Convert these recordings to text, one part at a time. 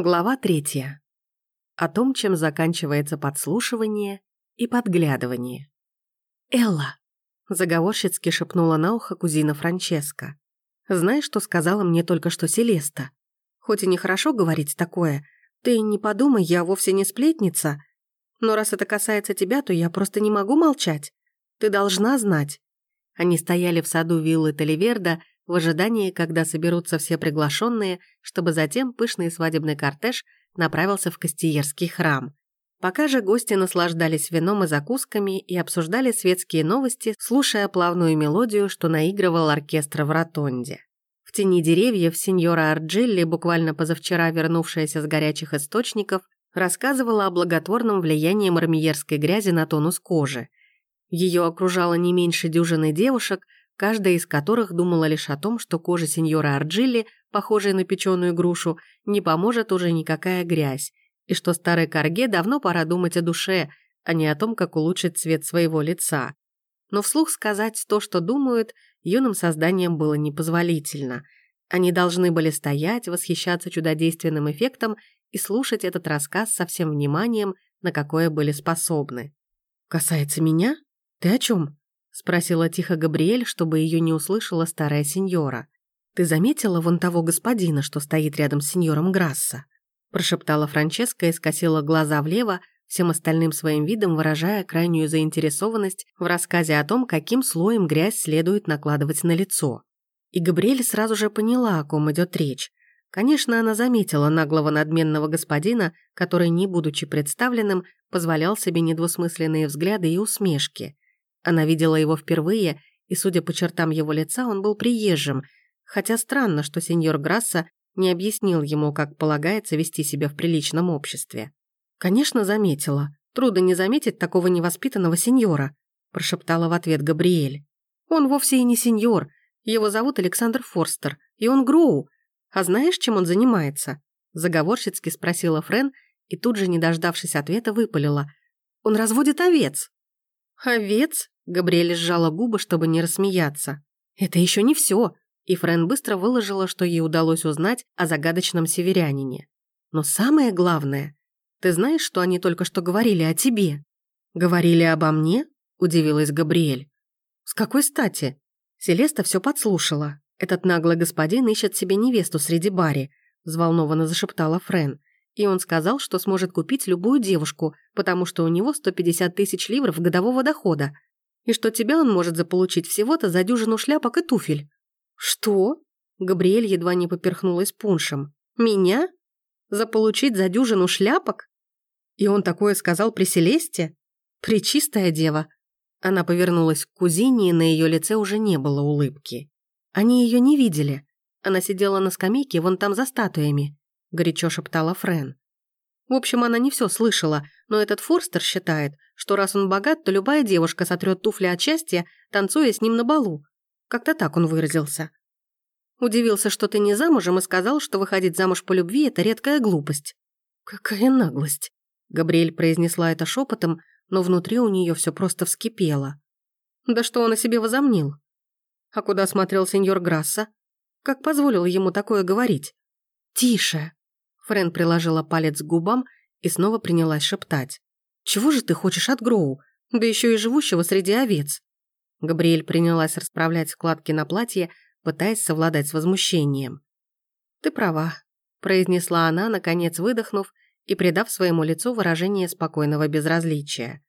Глава третья. О том, чем заканчивается подслушивание и подглядывание. «Элла!» – заговорщицки шепнула на ухо кузина Франческа. «Знаешь, что сказала мне только что Селеста? Хоть и нехорошо говорить такое, ты не подумай, я вовсе не сплетница, но раз это касается тебя, то я просто не могу молчать. Ты должна знать». Они стояли в саду виллы Таливерда, в ожидании, когда соберутся все приглашенные, чтобы затем пышный свадебный кортеж направился в Кастиерский храм. Пока же гости наслаждались вином и закусками и обсуждали светские новости, слушая плавную мелодию, что наигрывал оркестр в ротонде. В тени деревьев сеньора Арджилли, буквально позавчера вернувшаяся с горячих источников, рассказывала о благотворном влиянии мармиерской грязи на тонус кожи. Ее окружало не меньше дюжины девушек – каждая из которых думала лишь о том, что коже сеньора Арджилли, похожей на печеную грушу, не поможет уже никакая грязь, и что старой корге давно пора думать о душе, а не о том, как улучшить цвет своего лица. Но вслух сказать то, что думают, юным созданиям было непозволительно. Они должны были стоять, восхищаться чудодейственным эффектом и слушать этот рассказ со всем вниманием, на какое были способны. «Касается меня? Ты о чем? Спросила тихо Габриэль, чтобы ее не услышала старая сеньора. «Ты заметила вон того господина, что стоит рядом с сеньором Грасса?» Прошептала Франческа и скосила глаза влево, всем остальным своим видом выражая крайнюю заинтересованность в рассказе о том, каким слоем грязь следует накладывать на лицо. И Габриэль сразу же поняла, о ком идет речь. Конечно, она заметила наглого надменного господина, который, не будучи представленным, позволял себе недвусмысленные взгляды и усмешки. Она видела его впервые, и, судя по чертам его лица, он был приезжим, хотя странно, что сеньор Грасса не объяснил ему, как полагается вести себя в приличном обществе. «Конечно, заметила. Трудно не заметить такого невоспитанного сеньора», прошептала в ответ Габриэль. «Он вовсе и не сеньор. Его зовут Александр Форстер, и он Гроу. А знаешь, чем он занимается?» Заговорщицки спросила Френ, и тут же, не дождавшись ответа, выпалила. «Он разводит овец». «Овец?» — Габриэль сжала губы, чтобы не рассмеяться. «Это еще не все. И Френ быстро выложила, что ей удалось узнать о загадочном северянине. «Но самое главное, ты знаешь, что они только что говорили о тебе?» «Говорили обо мне?» — удивилась Габриэль. «С какой стати?» Селеста все подслушала. «Этот наглый господин ищет себе невесту среди бари», — взволнованно зашептала Френ и он сказал, что сможет купить любую девушку, потому что у него 150 тысяч ливров годового дохода, и что тебя он может заполучить всего-то за дюжину шляпок и туфель». «Что?» Габриэль едва не поперхнулась пуншем. «Меня? Заполучить за дюжину шляпок?» И он такое сказал при Селесте? Пречистая дева. Она повернулась к кузине, и на ее лице уже не было улыбки. Они ее не видели. Она сидела на скамейке вон там за статуями. — горячо шептала Френ. В общем, она не все слышала, но этот Форстер считает, что раз он богат, то любая девушка сотрет туфли от счастья, танцуя с ним на балу. Как-то так он выразился. Удивился, что ты не замужем, и сказал, что выходить замуж по любви — это редкая глупость. «Какая наглость!» Габриэль произнесла это шепотом, но внутри у нее все просто вскипело. Да что он о себе возомнил? А куда смотрел сеньор Грасса? Как позволил ему такое говорить? «Тише!» Френ приложила палец к губам и снова принялась шептать. «Чего же ты хочешь от Гроу? Да еще и живущего среди овец!» Габриэль принялась расправлять складки на платье, пытаясь совладать с возмущением. «Ты права», — произнесла она, наконец выдохнув и придав своему лицу выражение спокойного безразличия.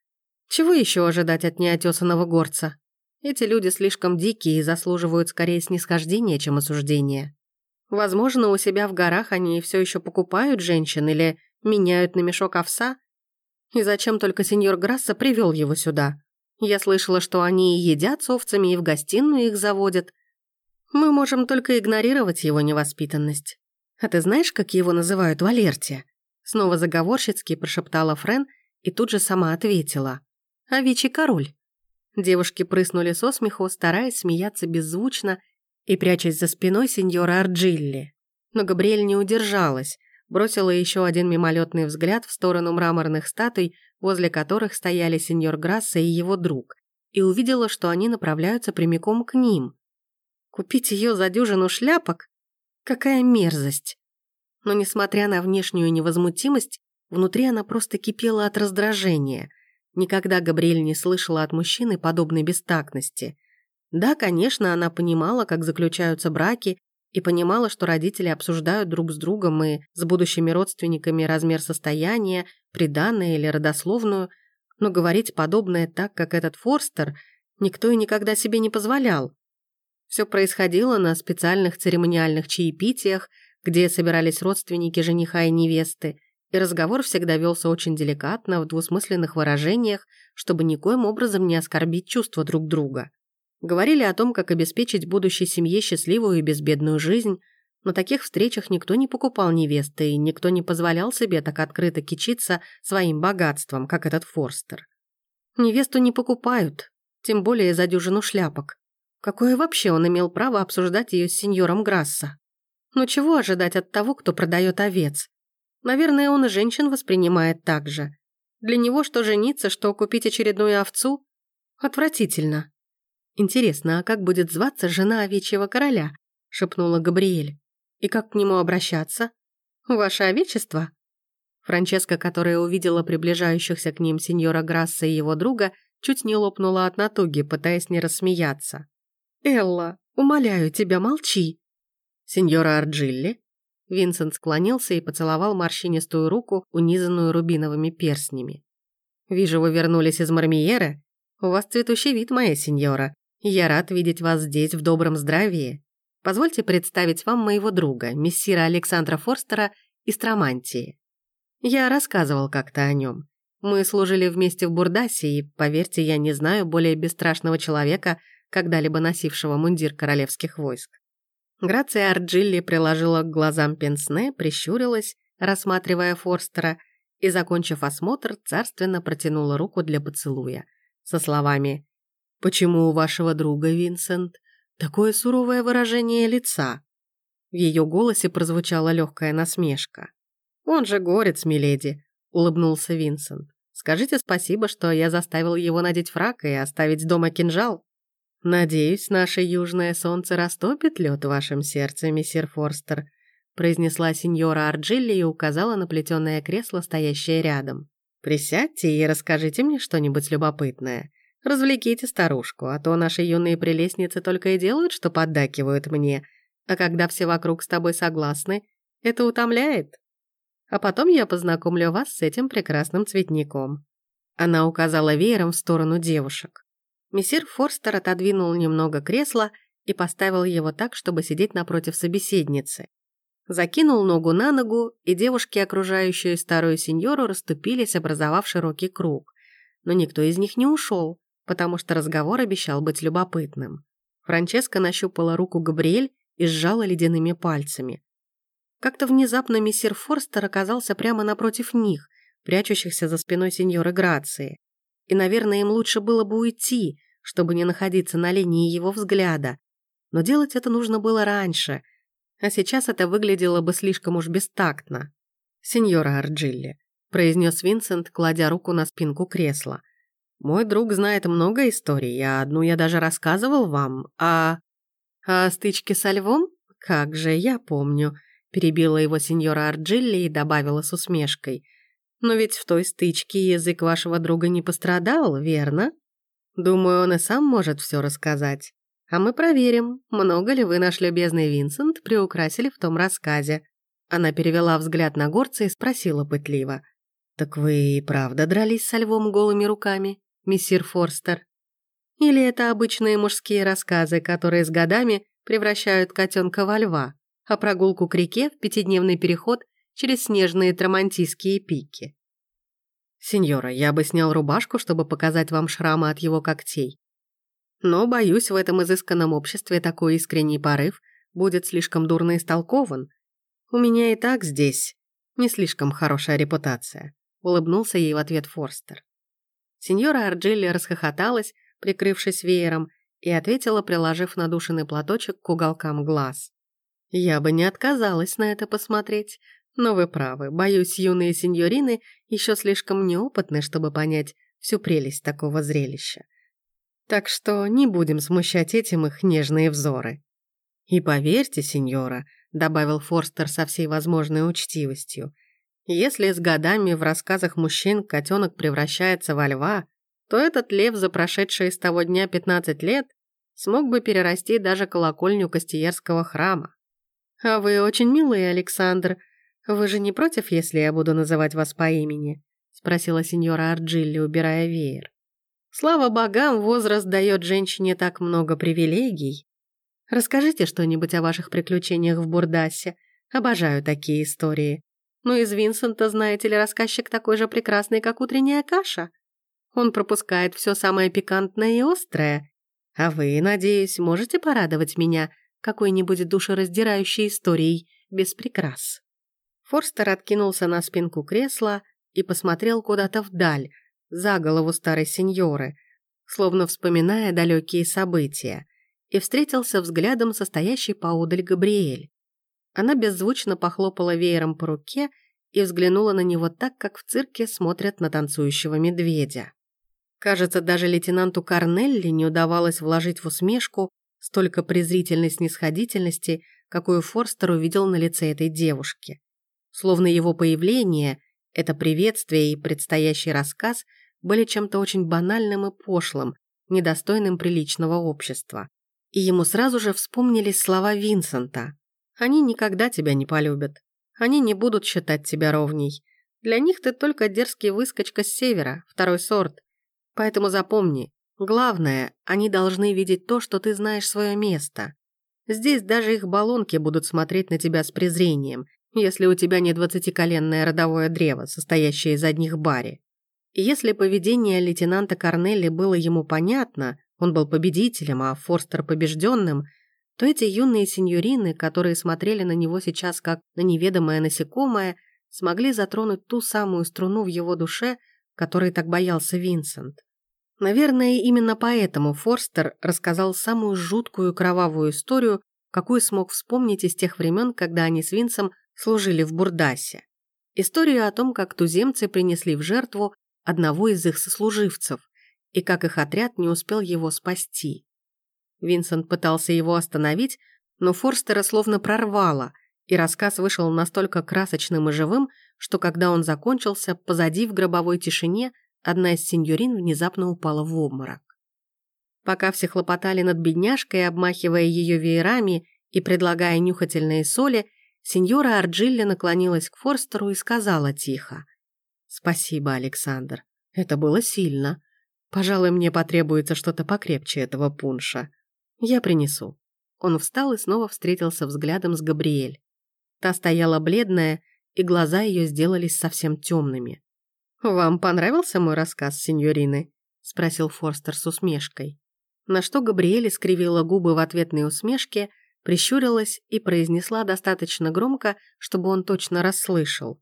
«Чего еще ожидать от неотесанного горца? Эти люди слишком дикие и заслуживают скорее снисхождения, чем осуждения». Возможно, у себя в горах они все еще покупают женщин или меняют на мешок овса. И зачем только сеньор Грасса привел его сюда? Я слышала, что они и едят с овцами, и в гостиную их заводят. Мы можем только игнорировать его невоспитанность. А ты знаешь, как его называют в Алерте? Снова заговорщицки прошептала Френ и тут же сама ответила. «Овечий король». Девушки прыснули со смеху, стараясь смеяться беззвучно и прячась за спиной сеньора Арджилли. Но Габриэль не удержалась, бросила еще один мимолетный взгляд в сторону мраморных статуй, возле которых стояли сеньор Грасса и его друг, и увидела, что они направляются прямиком к ним. Купить ее за дюжину шляпок? Какая мерзость! Но, несмотря на внешнюю невозмутимость, внутри она просто кипела от раздражения. Никогда Габриэль не слышала от мужчины подобной бестактности. Да, конечно, она понимала, как заключаются браки, и понимала, что родители обсуждают друг с другом и с будущими родственниками размер состояния, приданное или родословную, но говорить подобное так, как этот Форстер, никто и никогда себе не позволял. Все происходило на специальных церемониальных чаепитиях, где собирались родственники жениха и невесты, и разговор всегда велся очень деликатно, в двусмысленных выражениях, чтобы никоим образом не оскорбить чувства друг друга. Говорили о том, как обеспечить будущей семье счастливую и безбедную жизнь. На таких встречах никто не покупал невесты, и никто не позволял себе так открыто кичиться своим богатством, как этот Форстер. Невесту не покупают, тем более за дюжину шляпок. Какое вообще он имел право обсуждать ее с сеньором Грасса? Но чего ожидать от того, кто продает овец? Наверное, он и женщин воспринимает так же. Для него что жениться, что купить очередную овцу? Отвратительно. «Интересно, а как будет зваться жена овечьего короля?» — шепнула Габриэль. «И как к нему обращаться? Ваше овечество?» Франческа, которая увидела приближающихся к ним сеньора Грасса и его друга, чуть не лопнула от натуги, пытаясь не рассмеяться. «Элла, умоляю тебя, молчи!» «Сеньора Арджилли?» Винсент склонился и поцеловал морщинистую руку, унизанную рубиновыми перстнями. «Вижу, вы вернулись из Мармиера. У вас цветущий вид, моя сеньора. Я рад видеть вас здесь в добром здравии. Позвольте представить вам моего друга, мессира Александра Форстера из Трамантии. Я рассказывал как-то о нем. Мы служили вместе в Бурдасе, и, поверьте, я не знаю более бесстрашного человека, когда-либо носившего мундир королевских войск. Грация Арджилли приложила к глазам пенсне, прищурилась, рассматривая Форстера, и, закончив осмотр, царственно протянула руку для поцелуя, со словами «Почему у вашего друга, Винсент, такое суровое выражение лица?» В ее голосе прозвучала легкая насмешка. «Он же горец, миледи», — улыбнулся Винсент. «Скажите спасибо, что я заставил его надеть фрак и оставить дома кинжал. Надеюсь, наше южное солнце растопит лед в вашем сердце, мистер Форстер», произнесла сеньора Арджилли и указала на плетеное кресло, стоящее рядом. «Присядьте и расскажите мне что-нибудь любопытное. Развлеките старушку, а то наши юные прелестницы только и делают, что поддакивают мне. А когда все вокруг с тобой согласны, это утомляет. А потом я познакомлю вас с этим прекрасным цветником». Она указала веером в сторону девушек. Мессир Форстер отодвинул немного кресла и поставил его так, чтобы сидеть напротив собеседницы. Закинул ногу на ногу, и девушки, окружающие старую сеньору, расступились, образовав широкий круг. Но никто из них не ушел потому что разговор обещал быть любопытным. Франческа нащупала руку Габриэль и сжала ледяными пальцами. Как-то внезапно мессир Форстер оказался прямо напротив них, прячущихся за спиной сеньоры Грации. И, наверное, им лучше было бы уйти, чтобы не находиться на линии его взгляда. Но делать это нужно было раньше, а сейчас это выглядело бы слишком уж бестактно. «Сеньора Арджилли», — произнес Винсент, кладя руку на спинку кресла. Мой друг знает много историй, а одну я даже рассказывал вам, а... А стычки со львом? Как же, я помню. Перебила его сеньора Арджилли и добавила с усмешкой. Но ведь в той стычке язык вашего друга не пострадал, верно? Думаю, он и сам может все рассказать. А мы проверим, много ли вы, наш любезный Винсент, приукрасили в том рассказе. Она перевела взгляд на горца и спросила пытливо. «Так вы и правда дрались со львом голыми руками?» Мессир Форстер? Или это обычные мужские рассказы, которые с годами превращают котенка во льва, а прогулку к реке в пятидневный переход через снежные трамантийские пики? Сеньора, я бы снял рубашку, чтобы показать вам шрамы от его когтей. Но, боюсь, в этом изысканном обществе такой искренний порыв будет слишком дурно истолкован. У меня и так здесь не слишком хорошая репутация», — улыбнулся ей в ответ Форстер. Сеньора Арджилли расхохоталась, прикрывшись веером, и ответила, приложив надушенный платочек к уголкам глаз. «Я бы не отказалась на это посмотреть, но вы правы, боюсь, юные сеньорины еще слишком неопытны, чтобы понять всю прелесть такого зрелища. Так что не будем смущать этим их нежные взоры. И поверьте, сеньора, добавил Форстер со всей возможной учтивостью. Если с годами в рассказах мужчин котенок превращается во льва, то этот лев за прошедшие с того дня 15 лет смог бы перерасти даже колокольню Костиерского храма. «А вы очень милый, Александр. Вы же не против, если я буду называть вас по имени?» — спросила сеньора Арджилли, убирая веер. «Слава богам, возраст дает женщине так много привилегий. Расскажите что-нибудь о ваших приключениях в Бурдасе. Обожаю такие истории. Но из Винсента, знаете ли, рассказчик такой же прекрасный, как утренняя каша. Он пропускает все самое пикантное и острое. А вы, надеюсь, можете порадовать меня какой-нибудь душераздирающей историей без прикрас?» Форстер откинулся на спинку кресла и посмотрел куда-то вдаль, за голову старой сеньоры, словно вспоминая далекие события, и встретился взглядом состоящей поодаль Габриэль. Она беззвучно похлопала веером по руке и взглянула на него так, как в цирке смотрят на танцующего медведя. Кажется, даже лейтенанту Корнелли не удавалось вложить в усмешку столько презрительной снисходительности, какую Форстер увидел на лице этой девушки. Словно его появление, это приветствие и предстоящий рассказ были чем-то очень банальным и пошлым, недостойным приличного общества. И ему сразу же вспомнились слова Винсента. «Они никогда тебя не полюбят. Они не будут считать тебя ровней. Для них ты только дерзкий выскочка с севера, второй сорт. Поэтому запомни, главное, они должны видеть то, что ты знаешь свое место. Здесь даже их баллонки будут смотреть на тебя с презрением, если у тебя не двадцатиколенное родовое древо, состоящее из одних бари. Если поведение лейтенанта Корнелли было ему понятно, он был победителем, а Форстер побежденным, то эти юные сеньорины, которые смотрели на него сейчас как на неведомое насекомое, смогли затронуть ту самую струну в его душе, которой так боялся Винсент. Наверное, именно поэтому Форстер рассказал самую жуткую кровавую историю, какую смог вспомнить из тех времен, когда они с Винсом служили в Бурдасе. Историю о том, как туземцы принесли в жертву одного из их сослуживцев и как их отряд не успел его спасти. Винсент пытался его остановить, но Форстера словно прорвало, и рассказ вышел настолько красочным и живым, что когда он закончился, позади в гробовой тишине одна из сеньорин внезапно упала в обморок. Пока все хлопотали над бедняжкой, обмахивая ее веерами и предлагая нюхательные соли, Сеньора Арджилли наклонилась к Форстеру и сказала тихо. «Спасибо, Александр. Это было сильно. Пожалуй, мне потребуется что-то покрепче этого пунша. Я принесу». Он встал и снова встретился взглядом с Габриэль. Та стояла бледная, и глаза ее сделались совсем темными. «Вам понравился мой рассказ, сеньорины?» — спросил Форстер с усмешкой. На что Габриэль искривила губы в ответной усмешке, прищурилась и произнесла достаточно громко, чтобы он точно расслышал.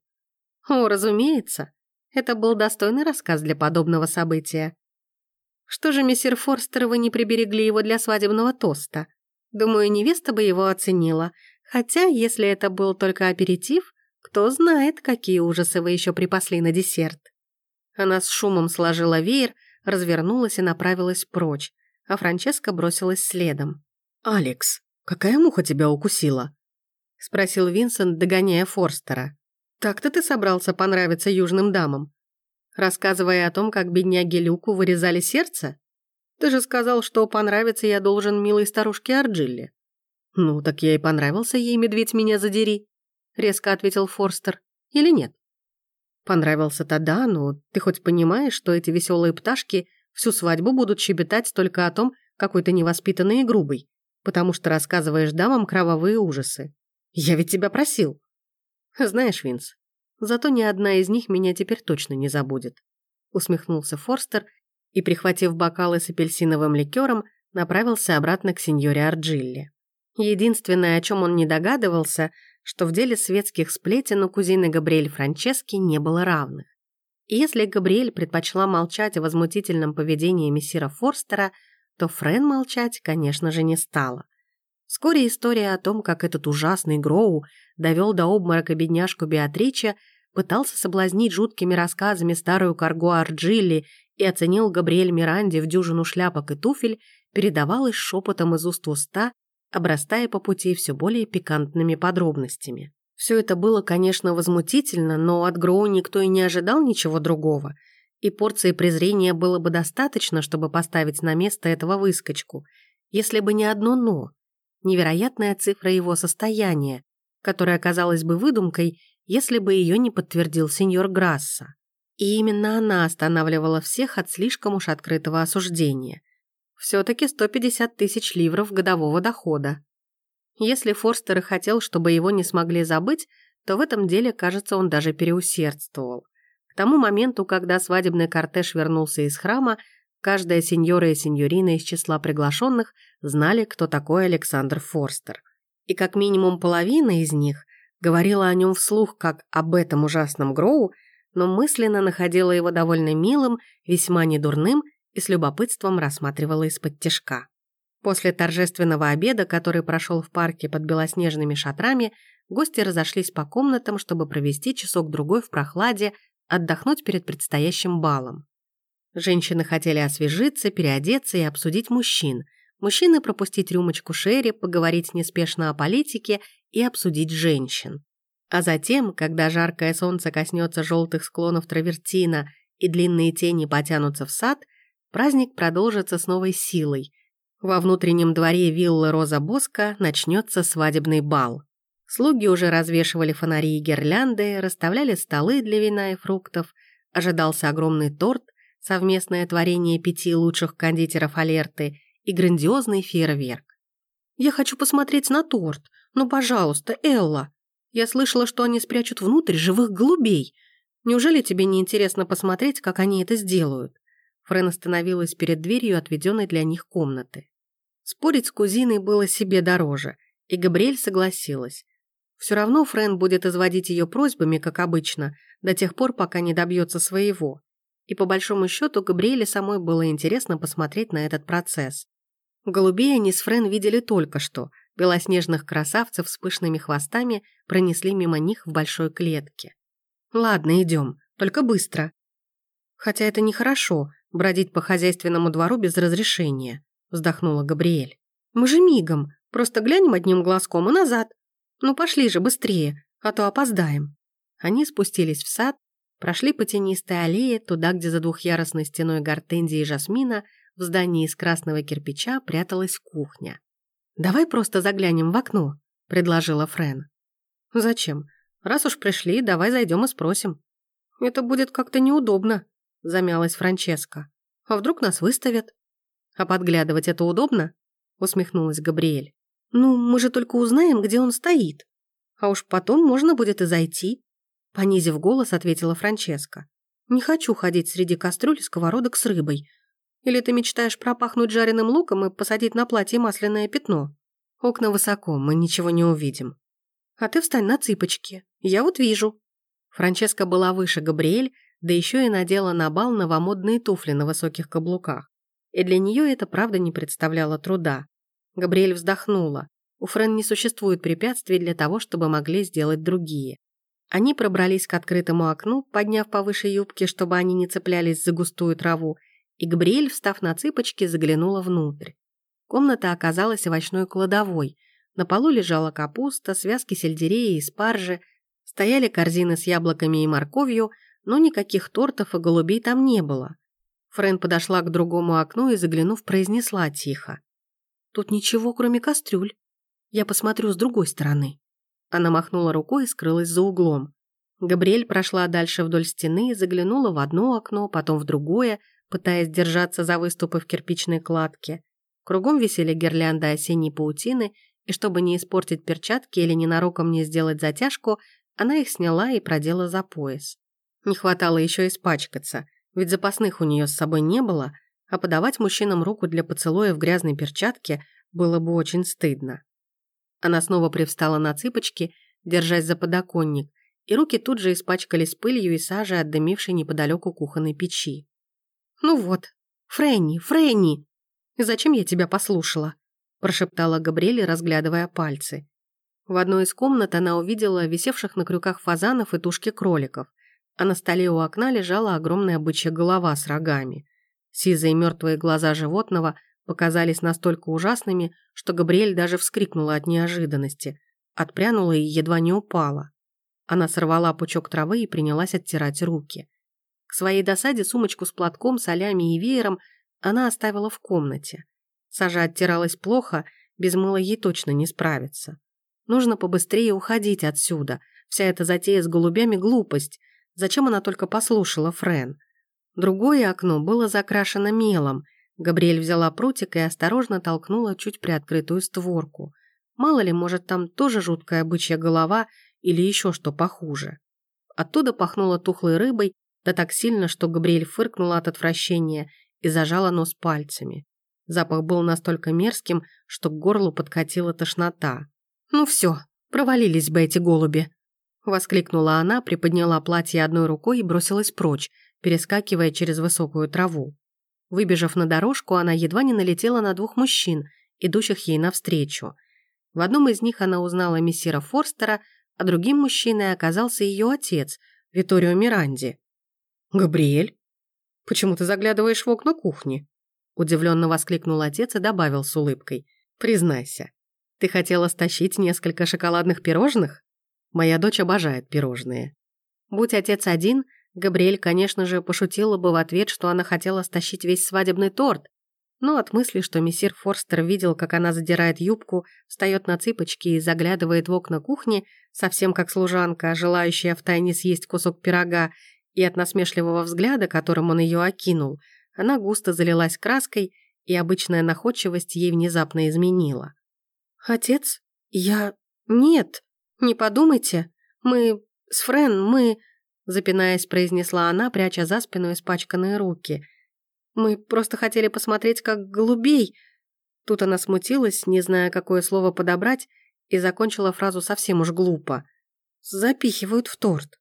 «О, разумеется, это был достойный рассказ для подобного события. Что же, мессир Форстер, вы не приберегли его для свадебного тоста? Думаю, невеста бы его оценила, хотя, если это был только аперитив, кто знает, какие ужасы вы еще припасли на десерт». Она с шумом сложила веер, развернулась и направилась прочь, а Франческа бросилась следом. «Алекс, «Какая муха тебя укусила?» — спросил Винсент, догоняя Форстера. «Так-то ты собрался понравиться южным дамам?» Рассказывая о том, как бедняги Люку вырезали сердце? Ты же сказал, что понравиться я должен милой старушке Арджилли. «Ну, так я и понравился ей, медведь, меня задери», — резко ответил Форстер. «Или нет?» «Понравился-то да, но ты хоть понимаешь, что эти веселые пташки всю свадьбу будут щебетать только о том, какой ты невоспитанный и грубый, потому что рассказываешь дамам кровавые ужасы. Я ведь тебя просил. Знаешь, Винс, зато ни одна из них меня теперь точно не забудет. Усмехнулся Форстер и, прихватив бокалы с апельсиновым ликером, направился обратно к сеньоре Арджилли. Единственное, о чем он не догадывался, что в деле светских сплетен у кузины Габриэль Франчески не было равных. И если Габриэль предпочла молчать о возмутительном поведении мессира Форстера, то Френ молчать, конечно же, не стала. Вскоре история о том, как этот ужасный Гроу довел до обморока бедняжку Беатрича, пытался соблазнить жуткими рассказами старую Карго Арджилли и оценил Габриэль Миранди в дюжину шляпок и туфель, передавалась шепотом из уст в уста обрастая по пути все более пикантными подробностями. Все это было, конечно, возмутительно, но от Гроу никто и не ожидал ничего другого, и порции презрения было бы достаточно, чтобы поставить на место этого выскочку, если бы не одно «но» — невероятная цифра его состояния, которая оказалась бы выдумкой, если бы ее не подтвердил сеньор Грасса. И именно она останавливала всех от слишком уж открытого осуждения. Все-таки 150 тысяч ливров годового дохода. Если Форстер и хотел, чтобы его не смогли забыть, то в этом деле, кажется, он даже переусердствовал. К тому моменту, когда свадебный кортеж вернулся из храма, каждая сеньора и сеньорина из числа приглашенных знали, кто такой Александр Форстер. И как минимум половина из них говорила о нем вслух как об этом ужасном Гроу, но мысленно находила его довольно милым, весьма недурным и с любопытством рассматривала из-под тяжка. После торжественного обеда, который прошел в парке под белоснежными шатрами, гости разошлись по комнатам, чтобы провести часок-другой в прохладе, отдохнуть перед предстоящим балом. Женщины хотели освежиться, переодеться и обсудить мужчин. Мужчины пропустить рюмочку шерри, поговорить неспешно о политике и обсудить женщин. А затем, когда жаркое солнце коснется желтых склонов травертина и длинные тени потянутся в сад, праздник продолжится с новой силой, во внутреннем дворе виллы Роза Боска начнется свадебный бал. Слуги уже развешивали фонари и гирлянды, расставляли столы для вина и фруктов, ожидался огромный торт, совместное творение пяти лучших кондитеров Алерты и грандиозный фейерверк. «Я хочу посмотреть на торт. Ну, пожалуйста, Элла. Я слышала, что они спрячут внутрь живых голубей. Неужели тебе не интересно посмотреть, как они это сделают?» Френ остановилась перед дверью отведенной для них комнаты. Спорить с кузиной было себе дороже, и Габриэль согласилась. Все равно Френ будет изводить ее просьбами, как обычно, до тех пор, пока не добьется своего. И по большому счету Габриэле самой было интересно посмотреть на этот процесс. Голубей они с Френ видели только что. Белоснежных красавцев с пышными хвостами пронесли мимо них в большой клетке. «Ладно, идем, только быстро». Хотя это нехорошо, бродить по хозяйственному двору без разрешения», — вздохнула Габриэль. «Мы же мигом, просто глянем одним глазком и назад. Ну пошли же быстрее, а то опоздаем». Они спустились в сад, прошли по тенистой аллее туда, где за двухъярусной стеной гортензии и жасмина в здании из красного кирпича пряталась кухня. «Давай просто заглянем в окно», — предложила Френ. «Зачем? Раз уж пришли, давай зайдем и спросим». «Это будет как-то неудобно», — замялась Франческа. «А вдруг нас выставят?» «А подглядывать это удобно?» — усмехнулась Габриэль. «Ну, мы же только узнаем, где он стоит. А уж потом можно будет и зайти», — понизив голос, ответила Франческа. «Не хочу ходить среди кастрюль и сковородок с рыбой. Или ты мечтаешь пропахнуть жареным луком и посадить на платье масляное пятно? Окна высоко, мы ничего не увидим. А ты встань на цыпочки. Я вот вижу». Франческа была выше Габриэль, да еще и надела на бал новомодные туфли на высоких каблуках. И для нее это правда не представляло труда. Габриэль вздохнула. У Френ не существует препятствий для того, чтобы могли сделать другие. Они пробрались к открытому окну, подняв повыше юбки, чтобы они не цеплялись за густую траву, и Габриэль, встав на цыпочки, заглянула внутрь. Комната оказалась овощной кладовой. На полу лежала капуста, связки сельдерея и спаржи, стояли корзины с яблоками и морковью, но никаких тортов и голубей там не было. Френ подошла к другому окну и, заглянув, произнесла тихо. «Тут ничего, кроме кастрюль. Я посмотрю с другой стороны». Она махнула рукой и скрылась за углом. Габриэль прошла дальше вдоль стены, заглянула в одно окно, потом в другое, пытаясь держаться за выступы в кирпичной кладке. Кругом висели гирлянды осенней паутины, и чтобы не испортить перчатки или ненароком не сделать затяжку, она их сняла и продела за пояс. Не хватало еще испачкаться, ведь запасных у нее с собой не было, а подавать мужчинам руку для поцелуя в грязной перчатке было бы очень стыдно. Она снова привстала на цыпочки, держась за подоконник, и руки тут же испачкались пылью и сажей от дымившей неподалеку кухонной печи. «Ну вот, Фрэнни, Фрэнни! Зачем я тебя послушала?» прошептала Габриэль, разглядывая пальцы. В одной из комнат она увидела висевших на крюках фазанов и тушки кроликов а на столе у окна лежала огромная бычья голова с рогами. Сизые мертвые глаза животного показались настолько ужасными, что Габриэль даже вскрикнула от неожиданности, отпрянула и едва не упала. Она сорвала пучок травы и принялась оттирать руки. К своей досаде сумочку с платком, солями и веером она оставила в комнате. Сажа оттиралась плохо, без мыла ей точно не справиться. Нужно побыстрее уходить отсюда. Вся эта затея с голубями – глупость. Зачем она только послушала Френ? Другое окно было закрашено мелом. Габриэль взяла прутик и осторожно толкнула чуть приоткрытую створку. Мало ли, может, там тоже жуткая бычья голова или еще что похуже. Оттуда пахнуло тухлой рыбой, да так сильно, что Габриэль фыркнула от отвращения и зажала нос пальцами. Запах был настолько мерзким, что к горлу подкатила тошнота. «Ну все, провалились бы эти голуби!» Воскликнула она, приподняла платье одной рукой и бросилась прочь, перескакивая через высокую траву. Выбежав на дорожку, она едва не налетела на двух мужчин, идущих ей навстречу. В одном из них она узнала мессира Форстера, а другим мужчиной оказался ее отец, Виторио Миранди. «Габриэль, почему ты заглядываешь в окна кухни?» Удивленно воскликнул отец и добавил с улыбкой. «Признайся, ты хотела стащить несколько шоколадных пирожных? Моя дочь обожает пирожные». Будь отец один, Габриэль, конечно же, пошутила бы в ответ, что она хотела стащить весь свадебный торт, но от мысли, что мессир Форстер видел, как она задирает юбку, встает на цыпочки и заглядывает в окна кухни, совсем как служанка, желающая втайне съесть кусок пирога, и от насмешливого взгляда, которым он ее окинул – она густо залилась краской, и обычная находчивость ей внезапно изменила. «Отец? Я... Нет, не подумайте. Мы... С Френ, мы...» Запинаясь, произнесла она, пряча за спину испачканные руки. «Мы просто хотели посмотреть, как голубей...» Тут она смутилась, не зная, какое слово подобрать, и закончила фразу совсем уж глупо. «Запихивают в торт».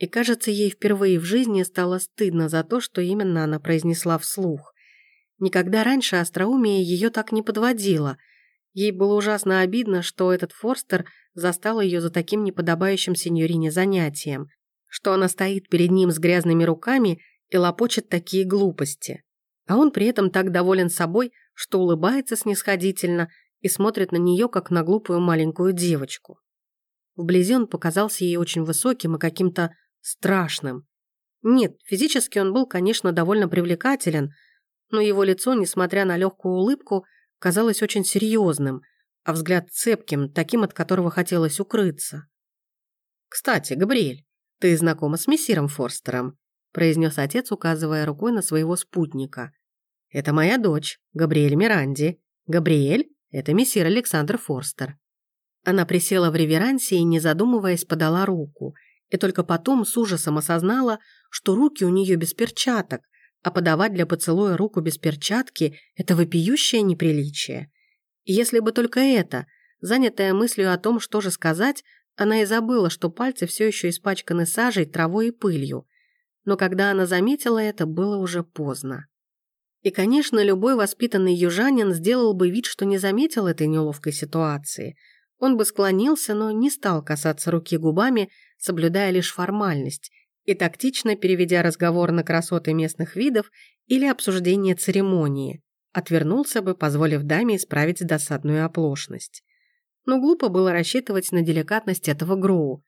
И, кажется, ей впервые в жизни стало стыдно за то, что именно она произнесла вслух. Никогда раньше остроумие ее так не подводило. Ей было ужасно обидно, что этот Форстер застал ее за таким неподобающим сеньорине занятием, что она стоит перед ним с грязными руками и лопочет такие глупости. А он при этом так доволен собой, что улыбается снисходительно и смотрит на нее, как на глупую маленькую девочку. Вблизи он показался ей очень высоким и каким-то страшным. Нет, физически он был, конечно, довольно привлекателен, но его лицо, несмотря на легкую улыбку, казалось очень серьезным, а взгляд цепким, таким, от которого хотелось укрыться. «Кстати, Габриэль, ты знакома с мессиром Форстером?» произнес отец, указывая рукой на своего спутника. «Это моя дочь, Габриэль Миранди. Габриэль — это мессир Александр Форстер». Она присела в реверансе и, не задумываясь, подала руку — и только потом с ужасом осознала, что руки у нее без перчаток, а подавать для поцелуя руку без перчатки – это вопиющее неприличие. И если бы только это, занятая мыслью о том, что же сказать, она и забыла, что пальцы все еще испачканы сажей, травой и пылью. Но когда она заметила это, было уже поздно. И, конечно, любой воспитанный южанин сделал бы вид, что не заметил этой неловкой ситуации. Он бы склонился, но не стал касаться руки губами, соблюдая лишь формальность и тактично переведя разговор на красоты местных видов или обсуждение церемонии, отвернулся бы, позволив даме исправить досадную оплошность. Но глупо было рассчитывать на деликатность этого Гроу.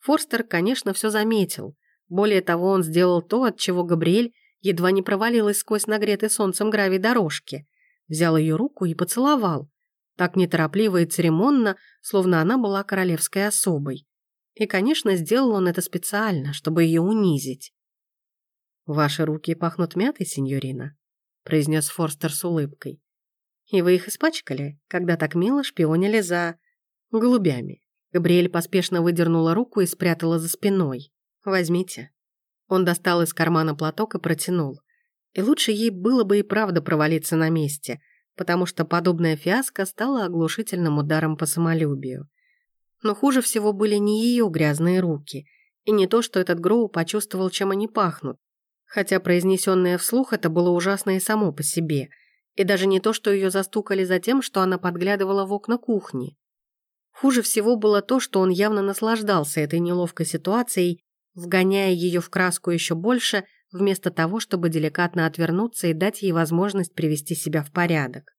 Форстер, конечно, все заметил. Более того, он сделал то, от чего Габриэль едва не провалилась сквозь нагретый солнцем гравий дорожки. Взял ее руку и поцеловал. Так неторопливо и церемонно, словно она была королевской особой. И, конечно, сделал он это специально, чтобы ее унизить. «Ваши руки пахнут мятой, сеньорина», — произнес Форстер с улыбкой. «И вы их испачкали, когда так мило шпионили за... голубями». Габриэль поспешно выдернула руку и спрятала за спиной. «Возьмите». Он достал из кармана платок и протянул. И лучше ей было бы и правда провалиться на месте, потому что подобная фиаско стала оглушительным ударом по самолюбию. Но хуже всего были не ее грязные руки, и не то, что этот Гроу почувствовал, чем они пахнут. Хотя произнесенное вслух это было ужасно и само по себе, и даже не то, что ее застукали за тем, что она подглядывала в окна кухни. Хуже всего было то, что он явно наслаждался этой неловкой ситуацией, вгоняя ее в краску еще больше, вместо того, чтобы деликатно отвернуться и дать ей возможность привести себя в порядок.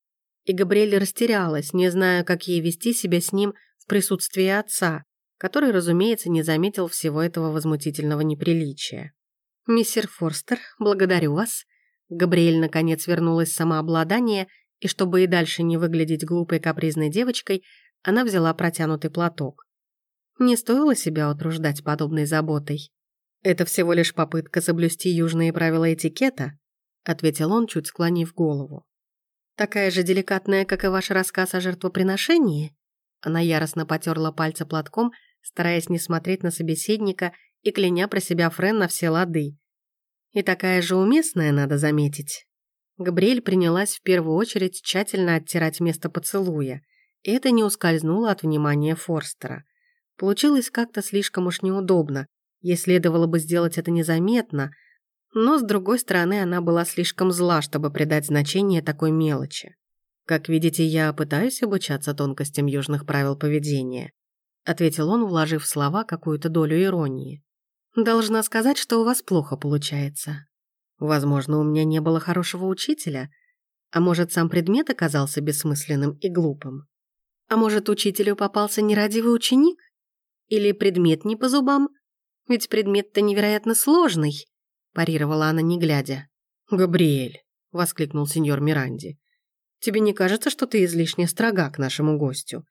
И Габриэль растерялась, не зная, как ей вести себя с ним в присутствии отца, который, разумеется, не заметил всего этого возмутительного неприличия. «Миссер Форстер, благодарю вас». Габриэль, наконец, вернулась самообладание, и чтобы и дальше не выглядеть глупой капризной девочкой, она взяла протянутый платок. Не стоило себя утруждать подобной заботой. «Это всего лишь попытка соблюсти южные правила этикета», ответил он, чуть склонив голову. «Такая же деликатная, как и ваш рассказ о жертвоприношении?» Она яростно потерла пальцы платком, стараясь не смотреть на собеседника и кляня про себя Френ на все лады. И такая же уместная, надо заметить. Габриэль принялась в первую очередь тщательно оттирать место поцелуя, и это не ускользнуло от внимания Форстера. Получилось как-то слишком уж неудобно, ей следовало бы сделать это незаметно, но, с другой стороны, она была слишком зла, чтобы придать значение такой мелочи. Как видите, я пытаюсь обучаться тонкостям южных правил поведения, ответил он, вложив в слова какую-то долю иронии. Должна сказать, что у вас плохо получается. Возможно, у меня не было хорошего учителя, а может, сам предмет оказался бессмысленным и глупым. А может, учителю попался нерадивый ученик? Или предмет не по зубам? Ведь предмет-то невероятно сложный, парировала она, не глядя. «Габриэль», — воскликнул сеньор Миранди, «тебе не кажется, что ты излишне строга к нашему гостю?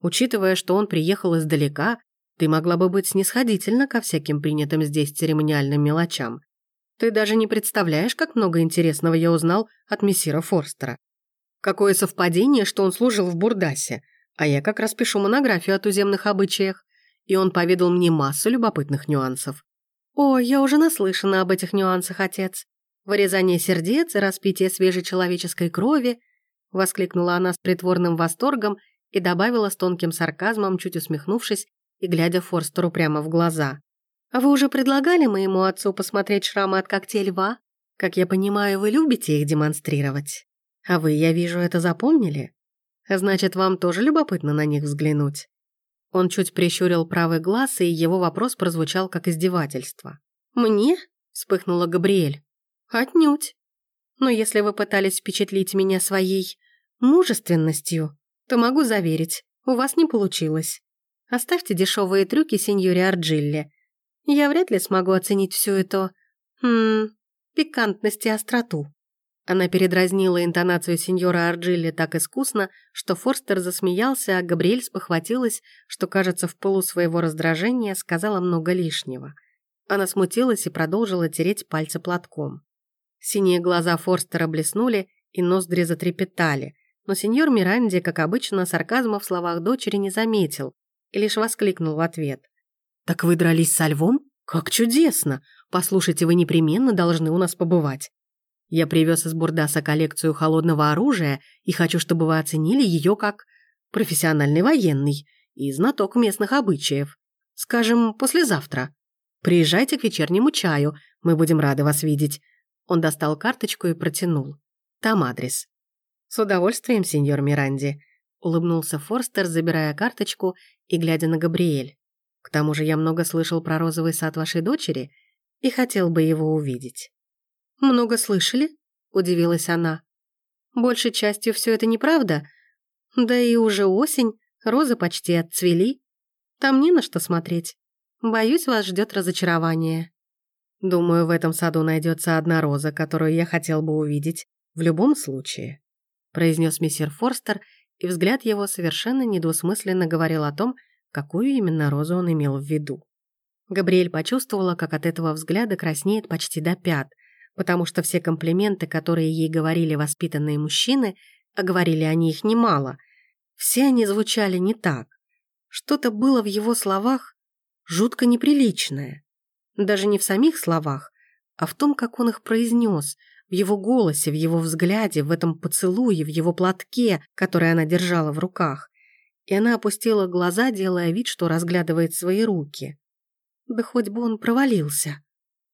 Учитывая, что он приехал издалека, ты могла бы быть снисходительна ко всяким принятым здесь церемониальным мелочам. Ты даже не представляешь, как много интересного я узнал от мессира Форстера. Какое совпадение, что он служил в Бурдасе, а я как раз пишу монографию о туземных обычаях, и он поведал мне массу любопытных нюансов. О, я уже наслышана об этих нюансах, отец. Вырезание сердец и распитие свежей человеческой крови, воскликнула она с притворным восторгом и добавила с тонким сарказмом, чуть усмехнувшись и глядя Форстеру прямо в глаза. «А вы уже предлагали моему отцу посмотреть шрамы от когтей льва? Как я понимаю, вы любите их демонстрировать. А вы, я вижу, это запомнили? Значит, вам тоже любопытно на них взглянуть?» Он чуть прищурил правый глаз, и его вопрос прозвучал как издевательство. «Мне?» – вспыхнула Габриэль. «Отнюдь. Но если вы пытались впечатлить меня своей мужественностью, то могу заверить, у вас не получилось. Оставьте дешевые трюки сеньоре Арджилли. Я вряд ли смогу оценить всю эту... Хм... пикантность и остроту». Она передразнила интонацию сеньора Арджилли так искусно, что Форстер засмеялся, а Габриэль спохватилась, что, кажется, в полу своего раздражения сказала много лишнего. Она смутилась и продолжила тереть пальцы платком. Синие глаза Форстера блеснули, и ноздри затрепетали, но сеньор Миранди, как обычно, сарказма в словах дочери не заметил, и лишь воскликнул в ответ. «Так вы дрались со львом? Как чудесно! Послушайте, вы непременно должны у нас побывать. Я привез из Бурдаса коллекцию холодного оружия и хочу, чтобы вы оценили ее как профессиональный военный и знаток местных обычаев. Скажем, послезавтра. Приезжайте к вечернему чаю, мы будем рады вас видеть». Он достал карточку и протянул. «Там адрес». «С удовольствием, сеньор Миранди», — улыбнулся Форстер, забирая карточку и глядя на Габриэль. «К тому же я много слышал про розовый сад вашей дочери и хотел бы его увидеть». «Много слышали?» – удивилась она. «Большей частью все это неправда. Да и уже осень, розы почти отцвели. Там не на что смотреть. Боюсь, вас ждет разочарование». «Думаю, в этом саду найдется одна роза, которую я хотел бы увидеть в любом случае», произнес мессир Форстер и взгляд его совершенно недвусмысленно говорил о том, какую именно розу он имел в виду. Габриэль почувствовала, как от этого взгляда краснеет почти до пят, потому что все комплименты, которые ей говорили воспитанные мужчины, а говорили они их немало, все они звучали не так. Что-то было в его словах жутко неприличное. Даже не в самих словах, а в том, как он их произнес – в его голосе, в его взгляде, в этом поцелуе, в его платке, который она держала в руках. И она опустила глаза, делая вид, что разглядывает свои руки. Да хоть бы он провалился.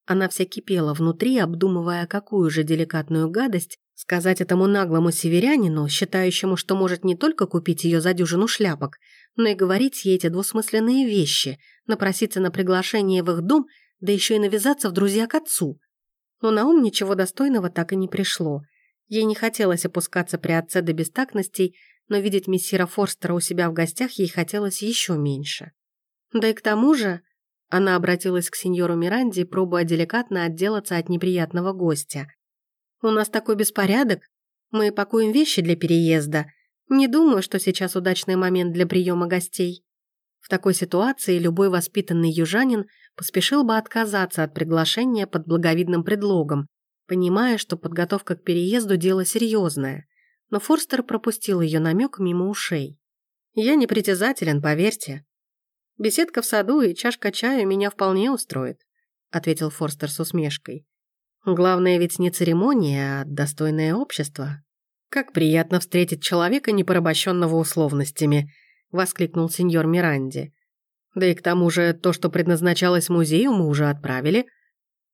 Она вся кипела внутри, обдумывая, какую же деликатную гадость сказать этому наглому северянину, считающему, что может не только купить ее за дюжину шляпок, но и говорить ей эти двусмысленные вещи, напроситься на приглашение в их дом, да еще и навязаться в друзья к отцу. Но на ум ничего достойного так и не пришло. Ей не хотелось опускаться при отце до бестактностей, но видеть мессира Форстера у себя в гостях ей хотелось еще меньше. Да и к тому же она обратилась к сеньору Миранде, пробуя деликатно отделаться от неприятного гостя. «У нас такой беспорядок. Мы пакуем вещи для переезда. Не думаю, что сейчас удачный момент для приема гостей». В такой ситуации любой воспитанный южанин поспешил бы отказаться от приглашения под благовидным предлогом, понимая, что подготовка к переезду – дело серьезное. Но Форстер пропустил ее намек мимо ушей. «Я не притязателен, поверьте. Беседка в саду и чашка чая меня вполне устроит», – ответил Форстер с усмешкой. «Главное ведь не церемония, а достойное общество. Как приятно встретить человека, не порабощенного условностями», – воскликнул сеньор Миранди. «Да и к тому же то, что предназначалось музею, мы уже отправили.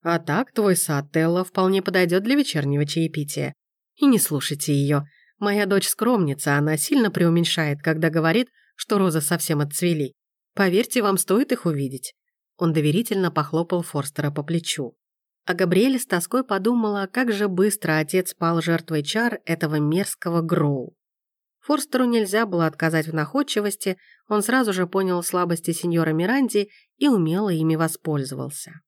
А так твой сад, Телла, вполне подойдет для вечернего чаепития. И не слушайте ее. Моя дочь скромница, она сильно преуменьшает, когда говорит, что розы совсем отцвели. Поверьте, вам стоит их увидеть». Он доверительно похлопал Форстера по плечу. А Габриэль с тоской подумала, как же быстро отец пал жертвой чар этого мерзкого Гроу. Форстеру нельзя было отказать в находчивости, он сразу же понял слабости сеньора Миранди и умело ими воспользовался.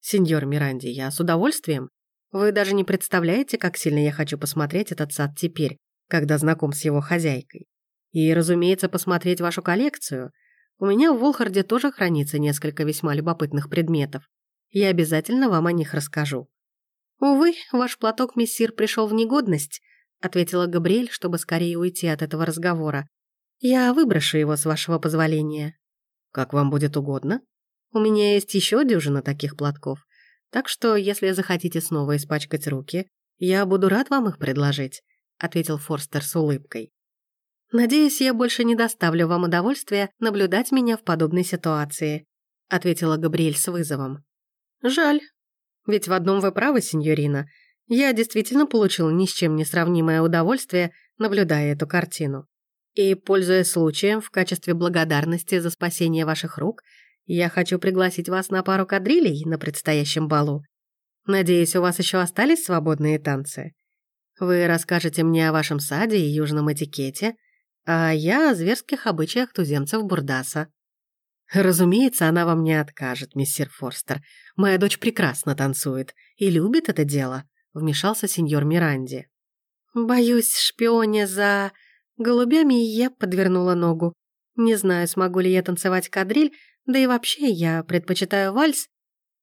«Сеньор Миранди, я с удовольствием. Вы даже не представляете, как сильно я хочу посмотреть этот сад теперь, когда знаком с его хозяйкой. И, разумеется, посмотреть вашу коллекцию. У меня в Волхарде тоже хранится несколько весьма любопытных предметов. Я обязательно вам о них расскажу». «Увы, ваш платок, мессир, пришел в негодность», ответила Габриэль, чтобы скорее уйти от этого разговора. «Я выброшу его, с вашего позволения». «Как вам будет угодно. У меня есть еще дюжина таких платков, так что, если захотите снова испачкать руки, я буду рад вам их предложить», ответил Форстер с улыбкой. «Надеюсь, я больше не доставлю вам удовольствия наблюдать меня в подобной ситуации», ответила Габриэль с вызовом. «Жаль. Ведь в одном вы правы, сеньорина. Я действительно получил ни с чем не сравнимое удовольствие, наблюдая эту картину. И, пользуясь случаем, в качестве благодарности за спасение ваших рук, я хочу пригласить вас на пару кадрилей на предстоящем балу. Надеюсь, у вас еще остались свободные танцы? Вы расскажете мне о вашем саде и южном этикете, а я о зверских обычаях туземцев Бурдаса. Разумеется, она вам не откажет, мистер Форстер. Моя дочь прекрасно танцует и любит это дело вмешался сеньор Миранди. «Боюсь, шпионе за голубями я подвернула ногу. Не знаю, смогу ли я танцевать кадриль, да и вообще я предпочитаю вальс.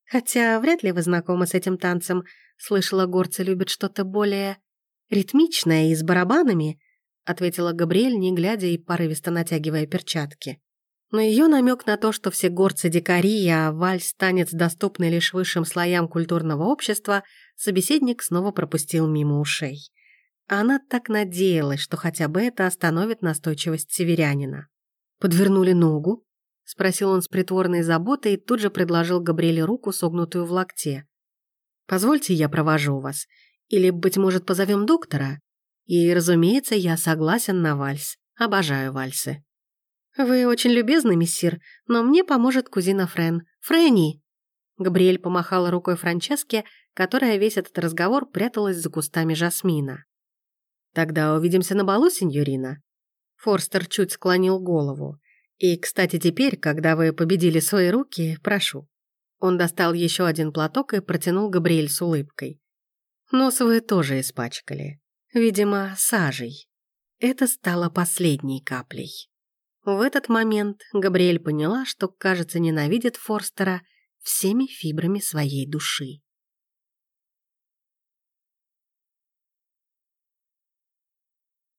Хотя вряд ли вы знакомы с этим танцем. Слышала, горцы любят что-то более ритмичное и с барабанами», ответила Габриэль, не глядя и порывисто натягивая перчатки. Но ее намек на то, что все горцы дикари, а вальс-танец доступны лишь высшим слоям культурного общества, собеседник снова пропустил мимо ушей. Она так надеялась, что хотя бы это остановит настойчивость северянина. «Подвернули ногу?» — спросил он с притворной заботой и тут же предложил Габриэле руку, согнутую в локте. «Позвольте, я провожу вас. Или, быть может, позовем доктора?» И, разумеется, я согласен на вальс. Обожаю вальсы. «Вы очень любезны, мессир, но мне поможет кузина Френ. Фрэнни!» Габриэль помахала рукой Франческе, которая весь этот разговор пряталась за кустами жасмина. «Тогда увидимся на балу, сеньорина?» Форстер чуть склонил голову. «И, кстати, теперь, когда вы победили свои руки, прошу». Он достал еще один платок и протянул Габриэль с улыбкой. «Нос вы тоже испачкали. Видимо, сажей». Это стало последней каплей. В этот момент Габриэль поняла, что, кажется, ненавидит Форстера всеми фибрами своей души.